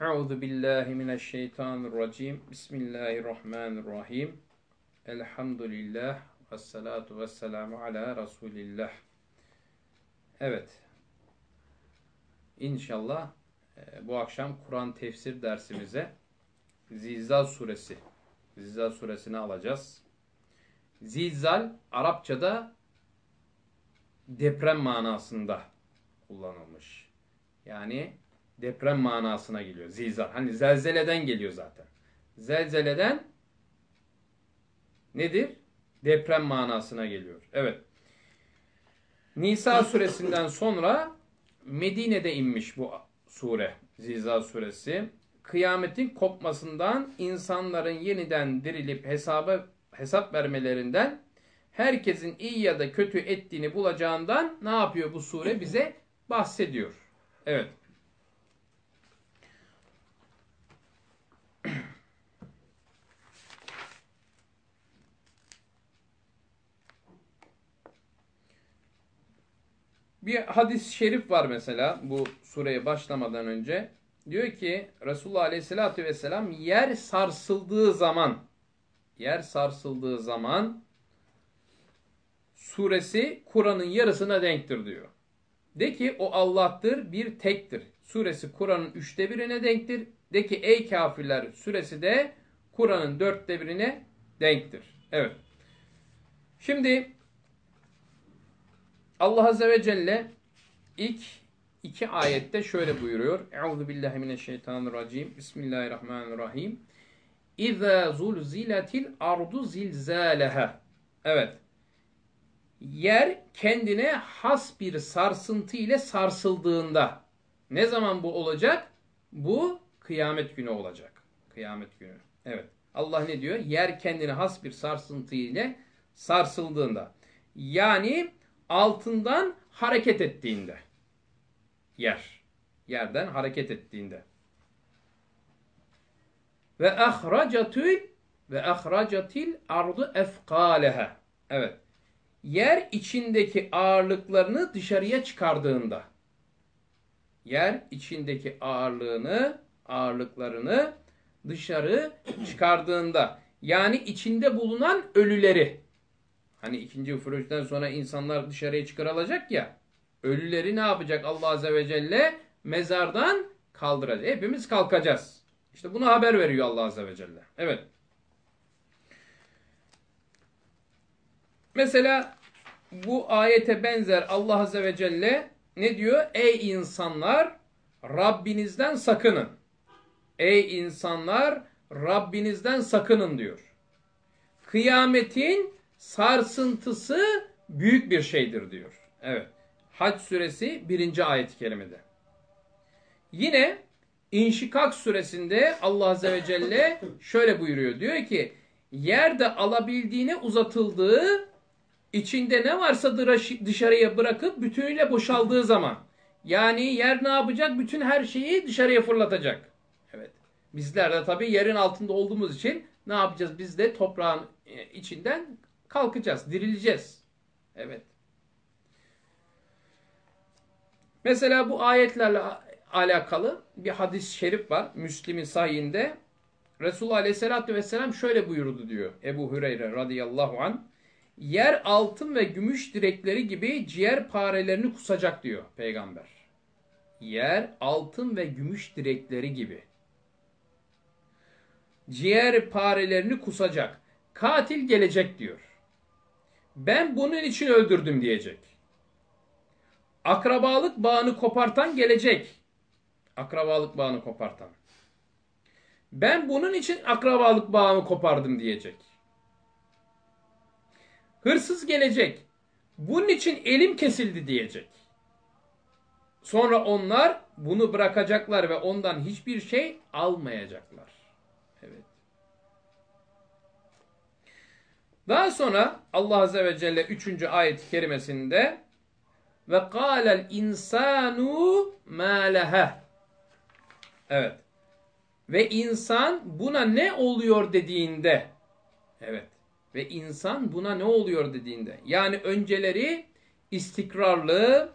Euzu billahi mineşşeytanirracim. Bismillahirrahmanirrahim. Elhamdülillah ve salatu ve selamu ala Resulillah. Evet. İnşallah e, bu akşam Kur'an tefsir dersimize Zilzal suresi, Zilzal suresini alacağız. Zilzal Arapçada deprem manasında kullanılmış. Yani deprem manasına geliyor. Zilzal. Hani zelzeleden geliyor zaten. Zelzeleden nedir? Deprem manasına geliyor. Evet. Nisa suresinden sonra Medine'de inmiş bu sure. Zilzal suresi. Kıyametin kopmasından insanların yeniden dirilip hesaba hesap vermelerinden herkesin iyi ya da kötü ettiğini bulacağından ne yapıyor bu sure bize bahsediyor. Evet. Bir hadis-i şerif var mesela bu sureye başlamadan önce. Diyor ki Resulullah Aleyhisselatü Vesselam yer sarsıldığı zaman yer sarsıldığı zaman suresi Kur'an'ın yarısına denktir diyor. De ki o Allah'tır bir tektir. Suresi Kur'an'ın üçte birine denktir. De ki ey kafirler suresi de Kur'an'ın dörtte birine denktir. Evet. Şimdi Allah Azze ve Celle ilk iki ayette şöyle buyuruyor. Euzu billahi mineşşeytanirracim. Bismillahirrahmanirrahim. İza zulziletil ardu zilzaleha. Evet. Yer kendine has bir sarsıntı ile sarsıldığında. Ne zaman bu olacak? Bu kıyamet günü olacak. Kıyamet günü. Evet. Allah ne diyor? Yer kendine has bir sarsıntı ile sarsıldığında. Yani altından hareket ettiğinde. Yer. Yerden hareket ettiğinde. Ve ahracatil ve ahracatil ardu efkaleha. Evet. Yer içindeki ağırlıklarını dışarıya çıkardığında. Yer içindeki ağırlığını, ağırlıklarını dışarı çıkardığında. Yani içinde bulunan ölüleri. Hani ikinci üfürüşten sonra insanlar dışarıya çıkarılacak ya. Ölüleri ne yapacak Allah Azze ve Celle? Mezardan kaldıracak. Hepimiz kalkacağız. İşte bunu haber veriyor Allah Azze ve Celle. Evet. Mesela bu ayete benzer Allah Azze ve Celle ne diyor? Ey insanlar Rabbinizden sakının. Ey insanlar Rabbinizden sakının diyor. Kıyametin sarsıntısı büyük bir şeydir diyor. Evet. Hac suresi birinci ayet-i kerimede. Yine İnşikak suresinde Allah Azze ve Celle şöyle buyuruyor. Diyor ki yerde alabildiğine uzatıldığı içinde ne varsa dışarıya bırakıp bütünüyle boşaldığı zaman yani yer ne yapacak? Bütün her şeyi dışarıya fırlatacak. Evet. Bizler de tabii yerin altında olduğumuz için ne yapacağız? Biz de toprağın içinden kalkacağız, dirileceğiz. Evet. Mesela bu ayetlerle alakalı bir hadis-i şerif var. Müslim'in sahihinde. Resulullah Aleyhisselatü Vesselam şöyle buyurdu diyor Ebu Hüreyre radıyallahu an. Yer altın ve gümüş direkleri gibi ciğer parelerini kusacak diyor peygamber. Yer altın ve gümüş direkleri gibi. Ciğer parelerini kusacak. Katil gelecek diyor. Ben bunun için öldürdüm diyecek. Akrabalık bağını kopartan gelecek. Akrabalık bağını kopartan. Ben bunun için akrabalık bağımı kopardım diyecek. Hırsız gelecek. Bunun için elim kesildi diyecek. Sonra onlar bunu bırakacaklar ve ondan hiçbir şey almayacaklar. Daha sonra Allah Azze ve Celle 3. ayet-i kerimesinde ve kâlel insanu mâ Evet. Ve insan buna ne oluyor dediğinde evet. Ve insan buna ne oluyor dediğinde yani önceleri istikrarlı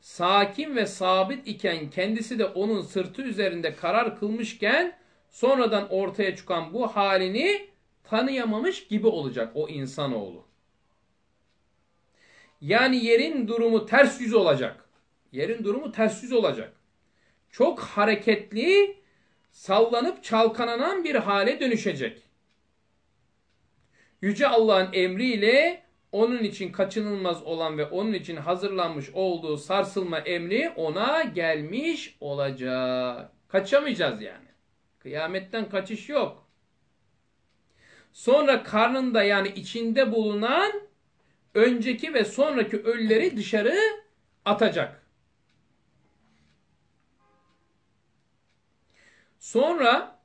sakin ve sabit iken kendisi de onun sırtı üzerinde karar kılmışken sonradan ortaya çıkan bu halini tanıyamamış gibi olacak o insanoğlu. Yani yerin durumu ters yüz olacak. Yerin durumu ters yüz olacak. Çok hareketli, sallanıp çalkalanan bir hale dönüşecek. Yüce Allah'ın emriyle onun için kaçınılmaz olan ve onun için hazırlanmış olduğu sarsılma emri ona gelmiş olacak. Kaçamayacağız yani. Kıyametten kaçış yok. Sonra karnında yani içinde bulunan önceki ve sonraki ölüleri dışarı atacak. Sonra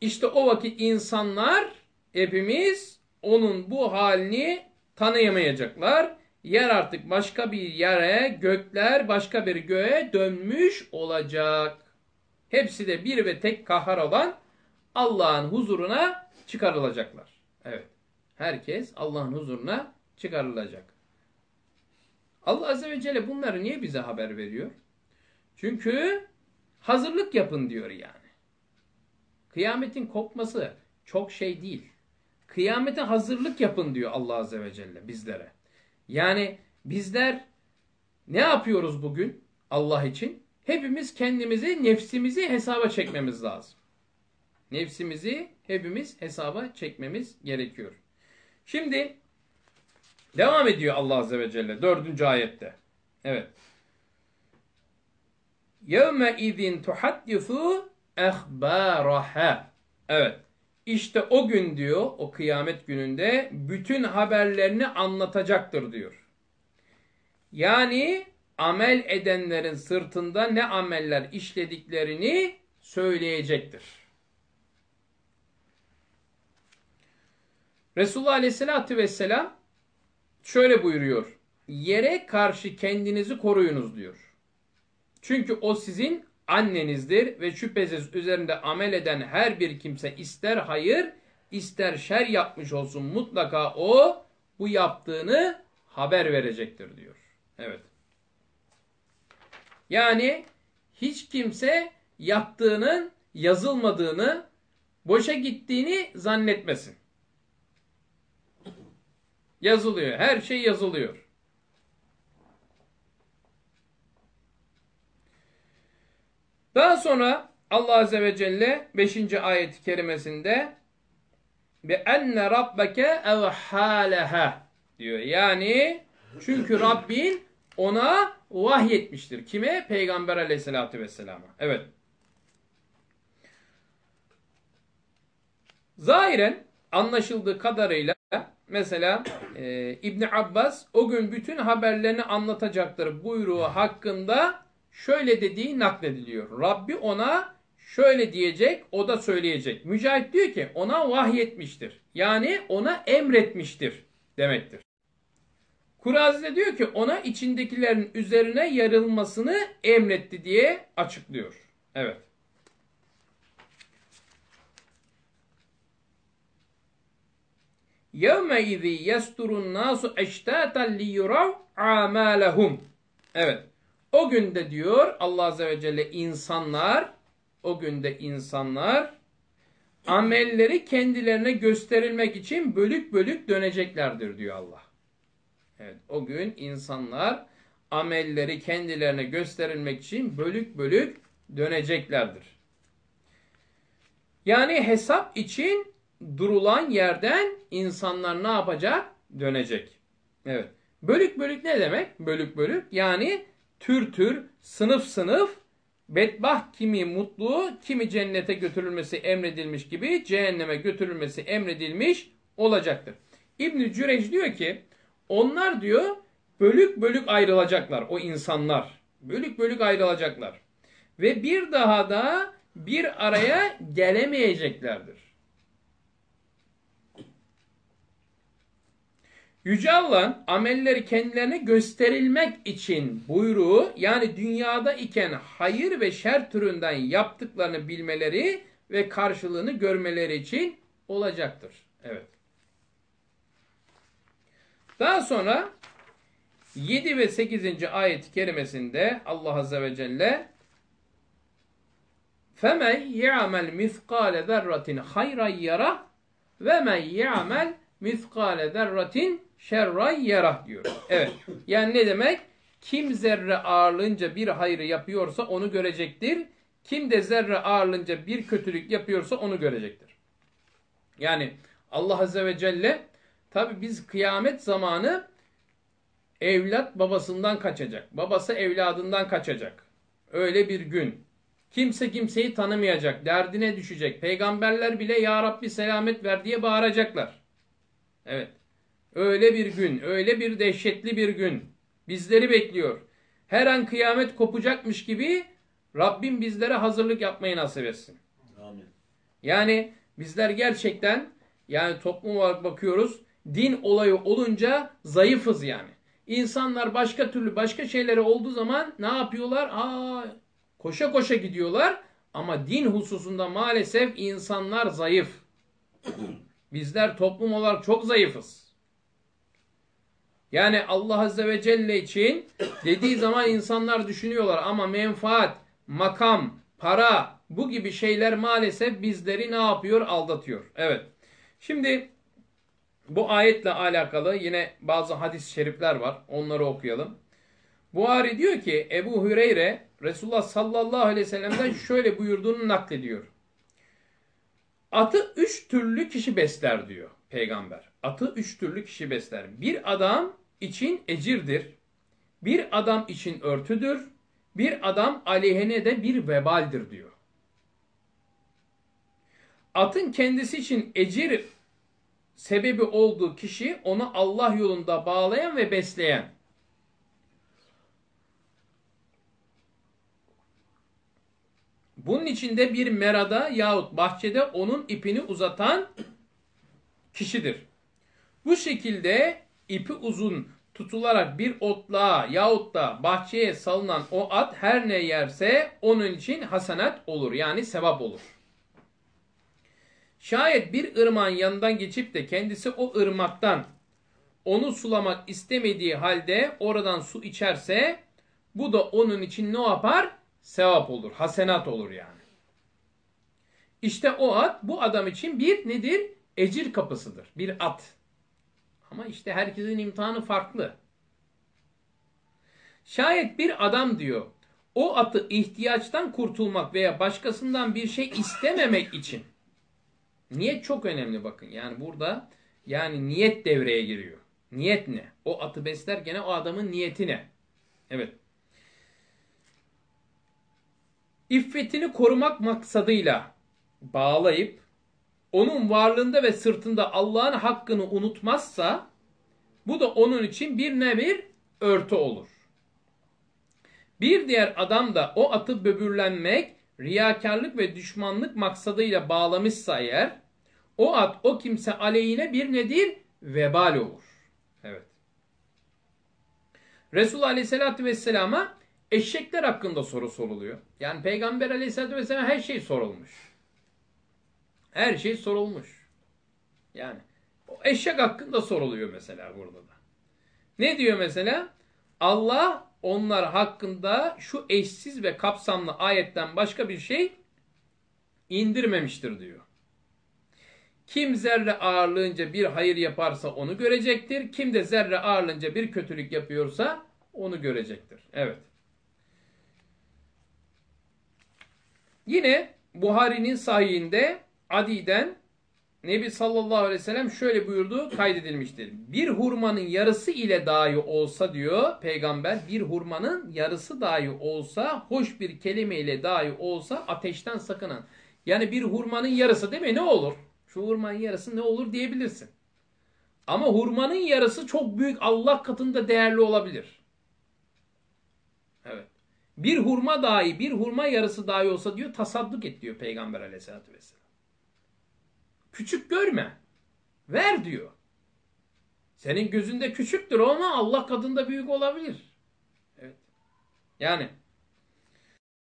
işte o vakit insanlar hepimiz onun bu halini tanıyamayacaklar. Yer artık başka bir yere, gökler başka bir göğe dönmüş olacak. Hepsi de bir ve tek kahhar olan Allah'ın huzuruna çıkarılacaklar. Evet. Herkes Allah'ın huzuruna çıkarılacak. Allah Azze ve Celle bunları niye bize haber veriyor? Çünkü hazırlık yapın diyor yani. Kıyametin kopması çok şey değil. Kıyamete hazırlık yapın diyor Allah Azze ve Celle bizlere. Yani bizler ne yapıyoruz bugün Allah için? Hepimiz kendimizi, nefsimizi hesaba çekmemiz lazım. Nefsimizi hepimiz hesaba çekmemiz gerekiyor. Şimdi devam ediyor Allah Azze ve Celle dördüncü ayette. Evet. يَوْمَ اِذٍ تُحَدِّثُ اَخْبَارَهَا Evet. İşte o gün diyor, o kıyamet gününde bütün haberlerini anlatacaktır diyor. Yani amel edenlerin sırtında ne ameller işlediklerini söyleyecektir. Resulullah Aleyhisselatü Vesselam şöyle buyuruyor. Yere karşı kendinizi koruyunuz diyor. Çünkü o sizin annenizdir ve şüphesiz üzerinde amel eden her bir kimse ister hayır ister şer yapmış olsun mutlaka o bu yaptığını haber verecektir diyor. Evet. Yani hiç kimse yaptığının yazılmadığını, boşa gittiğini zannetmesin. Yazılıyor. Her şey yazılıyor. Daha sonra Allah Azze ve Celle 5. ayet-i kerimesinde enne rabbeke evhâleha diyor. Yani çünkü Rabbin ona vahyetmiştir. Kime? Peygamber aleyhissalatü vesselama. Evet. Zahiren anlaşıldığı kadarıyla mesela e, İbn Abbas o gün bütün haberlerini anlatacaktır buyruğu hakkında şöyle dediği naklediliyor. Rabbi ona şöyle diyecek, o da söyleyecek. Mücahit diyor ki ona vahyetmiştir. Yani ona emretmiştir demektir. Kurazi de diyor ki ona içindekilerin üzerine yarılmasını emretti diye açıklıyor. Evet. يَوْمَ اِذِ يَسْتُرُ النَّاسُ اَشْتَاتًا لِيُرَوْ عَمَالَهُمْ Evet. O günde diyor Allah Azze ve Celle insanlar, o günde insanlar amelleri kendilerine gösterilmek için bölük bölük döneceklerdir diyor Allah. Evet, o gün insanlar amelleri kendilerine gösterilmek için bölük bölük döneceklerdir. Yani hesap için durulan yerden insanlar ne yapacak? Dönecek. Evet. Bölük bölük ne demek? Bölük bölük yani tür tür, sınıf sınıf bedbaht kimi mutlu, kimi cennete götürülmesi emredilmiş gibi cehenneme götürülmesi emredilmiş olacaktır. İbn Cüreyş diyor ki onlar diyor bölük bölük ayrılacaklar o insanlar. Bölük bölük ayrılacaklar. Ve bir daha da bir araya gelemeyeceklerdir. Yüce Allah'ın amelleri kendilerine gösterilmek için buyruğu yani dünyada iken hayır ve şer türünden yaptıklarını bilmeleri ve karşılığını görmeleri için olacaktır. Evet. Daha sonra 7 ve 8. ayet-i kerimesinde Allah Azze ve Celle فَمَنْ يَعْمَلْ مِثْقَالَ ذَرَّةٍ خَيْرًا يَرَهُ وَمَنْ يَعْمَلْ miskale zerratin şerray yerah diyor. Evet. Yani ne demek? Kim zerre ağırlığınca bir hayrı yapıyorsa onu görecektir. Kim de zerre ağırlığınca bir kötülük yapıyorsa onu görecektir. Yani Allah Azze ve Celle tabi biz kıyamet zamanı evlat babasından kaçacak. Babası evladından kaçacak. Öyle bir gün. Kimse kimseyi tanımayacak. Derdine düşecek. Peygamberler bile Ya Rabbi selamet ver diye bağıracaklar. Evet. Öyle bir gün, öyle bir dehşetli bir gün bizleri bekliyor. Her an kıyamet kopacakmış gibi Rabbim bizlere hazırlık yapmayı nasip etsin. Amin. Yani bizler gerçekten yani toplum olarak bakıyoruz din olayı olunca zayıfız yani. İnsanlar başka türlü başka şeyleri olduğu zaman ne yapıyorlar? Aa, koşa koşa gidiyorlar ama din hususunda maalesef insanlar zayıf. Bizler toplum olarak çok zayıfız. Yani Allah Azze ve Celle için dediği zaman insanlar düşünüyorlar ama menfaat, makam, para bu gibi şeyler maalesef bizleri ne yapıyor? Aldatıyor. Evet. Şimdi bu ayetle alakalı yine bazı hadis-i şerifler var. Onları okuyalım. Buhari diyor ki Ebu Hüreyre Resulullah sallallahu aleyhi ve sellem'den şöyle buyurduğunu naklediyor. Atı üç türlü kişi besler diyor peygamber. Atı üç türlü kişi besler. Bir adam için ecirdir. Bir adam için örtüdür. Bir adam aleyhine de bir vebaldir diyor. Atın kendisi için ecir sebebi olduğu kişi onu Allah yolunda bağlayan ve besleyen. Bunun içinde bir merada yahut bahçede onun ipini uzatan kişidir. Bu şekilde ipi uzun tutularak bir otluğa yahut da bahçeye salınan o at her ne yerse onun için hasenat olur. Yani sevap olur. Şayet bir ırmağın yanından geçip de kendisi o ırmaktan onu sulamak istemediği halde oradan su içerse bu da onun için ne yapar? Sevap olur. Hasenat olur yani. İşte o at bu adam için bir nedir? Ecir kapısıdır. Bir at. Ama işte herkesin imtihanı farklı. Şayet bir adam diyor o atı ihtiyaçtan kurtulmak veya başkasından bir şey istememek için niyet çok önemli bakın. Yani burada yani niyet devreye giriyor. Niyet ne? O atı beslerken o adamın niyeti ne? Evet. İffetini korumak maksadıyla bağlayıp onun varlığında ve sırtında Allah'ın hakkını unutmazsa bu da onun için bir ne bir örtü olur. Bir diğer adam da o atı böbürlenmek, riyakarlık ve düşmanlık maksadıyla bağlamışsa eğer o at o kimse aleyhine bir nedir? Vebal olur. Evet. Resul Aleyhisselatü Vesselam'a eşekler hakkında soru soruluyor. Yani Peygamber Aleyhisselatü Vesselam her şey sorulmuş. Her şey sorulmuş. Yani o eşek hakkında soruluyor mesela burada da. Ne diyor mesela? Allah onlar hakkında şu eşsiz ve kapsamlı ayetten başka bir şey indirmemiştir diyor. Kim zerre ağırlığınca bir hayır yaparsa onu görecektir. Kim de zerre ağırlığınca bir kötülük yapıyorsa onu görecektir. Evet. Yine Buhari'nin sahihinde Adi'den Nebi sallallahu aleyhi ve sellem şöyle buyurdu kaydedilmiştir. Bir hurmanın yarısı ile dahi olsa diyor peygamber bir hurmanın yarısı dahi olsa hoş bir kelime ile dahi olsa ateşten sakının. Yani bir hurmanın yarısı değil mi ne olur? Şu hurmanın yarısı ne olur diyebilirsin. Ama hurmanın yarısı çok büyük Allah katında değerli olabilir. Bir hurma dahi bir hurma yarısı dahi olsa diyor tasadduk et diyor peygamber aleyhissalatü vesselam. Küçük görme. Ver diyor. Senin gözünde küçüktür ama Allah kadında büyük olabilir. Evet. Yani